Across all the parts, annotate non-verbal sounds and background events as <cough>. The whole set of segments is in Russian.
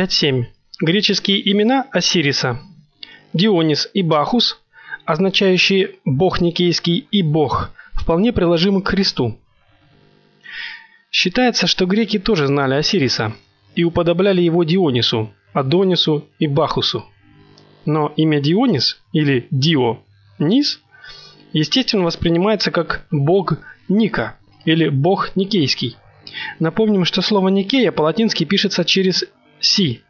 5.7. Греческие имена Осириса Дионис и Бахус, означающие бог Никейский и бог, вполне приложимы к Христу. Считается, что греки тоже знали Осириса и уподобляли его Дионису, Адонису и Бахусу. Но имя Дионис или Дио, Нис, естественно воспринимается как бог Ника или бог Никейский. Напомним, что слово Никея по-латински пишется через си.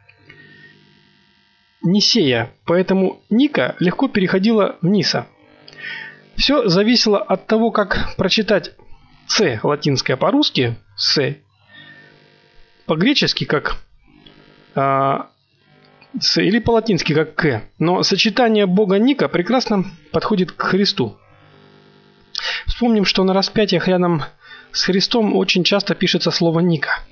Нисея, поэтому Ника легко переходила в Ниса. Все зависело от того, как прочитать «ц» латинское по-русски «с», по-гречески как а, «с» или по-латински как «к». Но сочетание бога Ника прекрасно подходит к Христу. Вспомним, что на распятиях рядом с Христом очень часто пишется слово Ника.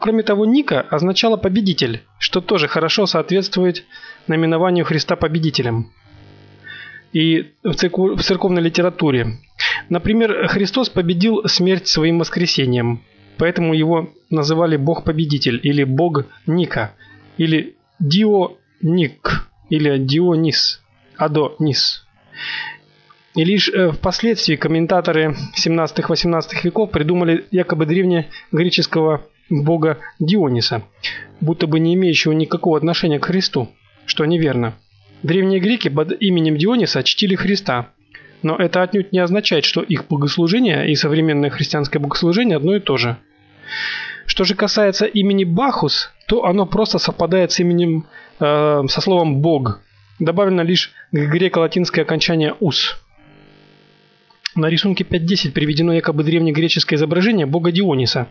Кроме того, Ника означало победитель, что тоже хорошо соответствует наименованию Христа победителем. И в, церковной литературе. Например, Христос победил смерть своим воскресением, поэтому его называли Бог-победитель или Бог Ника, или Дионик, или Дионис, Адонис. И лишь э, впоследствии комментаторы 17-18 веков придумали якобы древнегреческого бога Диониса, будто бы не имеющего никакого отношения к Христу, что неверно. Древние греки под именем Диониса чтили Христа, но это отнюдь не означает, что их богослужение и современное христианское богослужение одно и то же. Что же касается имени Бахус, то оно просто совпадает с именем э, со словом бог. Добавлено лишь греко-латинское окончание ус. На рисунке 5.10 приведено якобы древнегреческое изображение бога Диониса.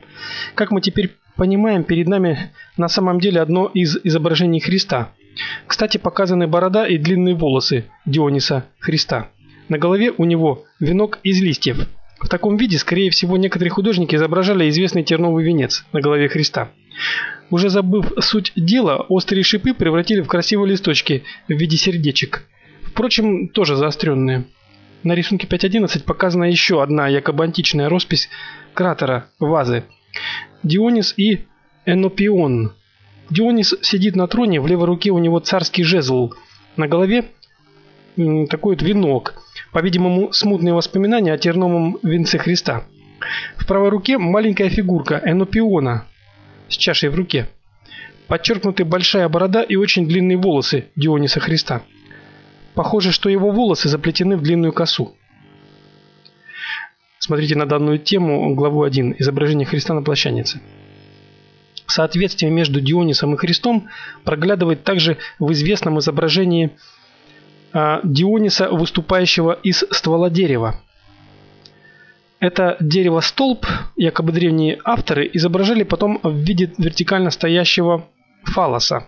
Как мы теперь понимаем, перед нами на самом деле одно из изображений Христа. Кстати, показаны борода и длинные волосы Диониса Христа. На голове у него венок из листьев. В таком виде, скорее всего, некоторые художники изображали известный терновый венец на голове Христа. Уже забыв суть дела, острые шипы превратили в красивые листочки в виде сердечек. Впрочем, тоже заостренные. На рисунке 5.11 показана еще одна якобы античная роспись кратера вазы. Дионис и Энопион. Дионис сидит на троне, в левой руке у него царский жезл. На голове такой вот венок. По-видимому, смутные воспоминания о терновом венце Христа. В правой руке маленькая фигурка Энопиона с чашей в руке. Подчеркнуты большая борода и очень длинные волосы Диониса Христа. Похоже, что его волосы заплетены в длинную косу. Смотрите на данную тему главу 1 Изображение Христа на плащанице. Соответствие между Дионисом и Христом проглядывает также в известном изображении а, Диониса, выступающего из ствола дерева. Это дерево-столб, якобы древние авторы изображали потом в виде вертикально стоящего фалоса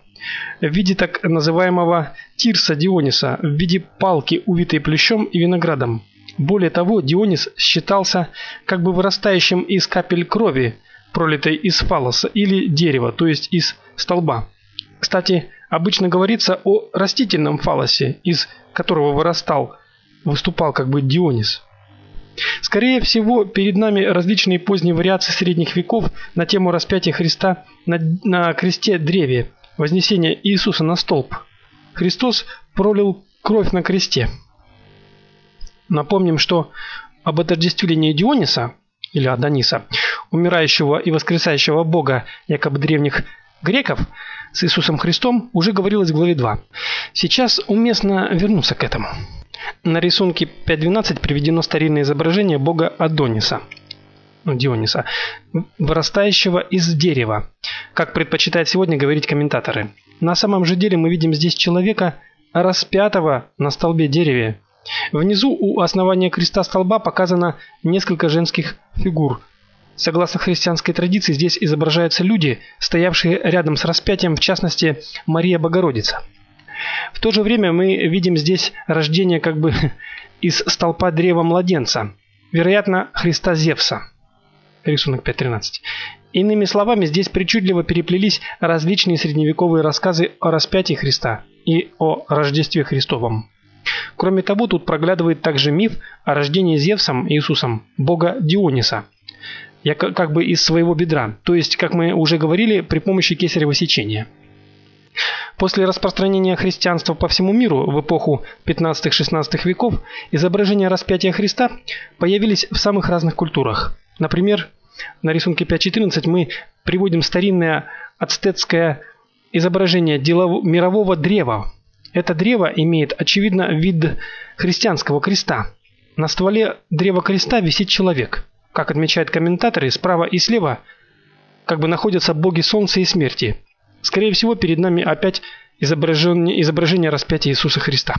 в виде так называемого тирса Диониса, в виде палки, увитой плющом и виноградом. Более того, Дионис считался как бы вырастающим из капель крови, пролитой из фалоса или дерева, то есть из столба. Кстати, обычно говорится о растительном фалосе, из которого вырастал, выступал как бы Дионис. Скорее всего, перед нами различные поздние вариации средних веков на тему распятия Христа на, на кресте древе, вознесения Иисуса на столб. Христос пролил кровь на кресте. Напомним, что об отождествлении Диониса или Адониса, умирающего и воскресающего бога якобы древних греков, с Иисусом Христом уже говорилось в главе 2. Сейчас уместно вернуться к этому. На рисунке 5.12 приведено старинное изображение бога Адониса – Диониса, вырастающего из дерева, как предпочитают сегодня говорить комментаторы. На самом же деле мы видим здесь человека, распятого на столбе дереве. Внизу у основания креста столба показано несколько женских фигур. Согласно христианской традиции, здесь изображаются люди, стоявшие рядом с распятием, в частности, Мария Богородица. В то же время мы видим здесь рождение как бы <laughs> из столпа древа младенца, вероятно, Христа Зевса рисунок 5.13. Иными словами, здесь причудливо переплелись различные средневековые рассказы о распятии Христа и о Рождестве Христовом. Кроме того, тут проглядывает также миф о рождении Зевсом Иисусом бога Диониса. я как бы из своего бедра, то есть, как мы уже говорили, при помощи кесарево сечения. После распространения христианства по всему миру в эпоху 15-16 веков изображения распятия Христа появились в самых разных культурах. Например, на рисунке 5.14 мы приводим старинное ацтекское изображение мирового древа. Это древо имеет очевидно вид христианского креста. На стволе древа креста висит человек. Как отмечают комментаторы, справа и слева как бы находятся боги солнца и смерти. Скорее всего, перед нами опять изображение изображение распятия Иисуса Христа.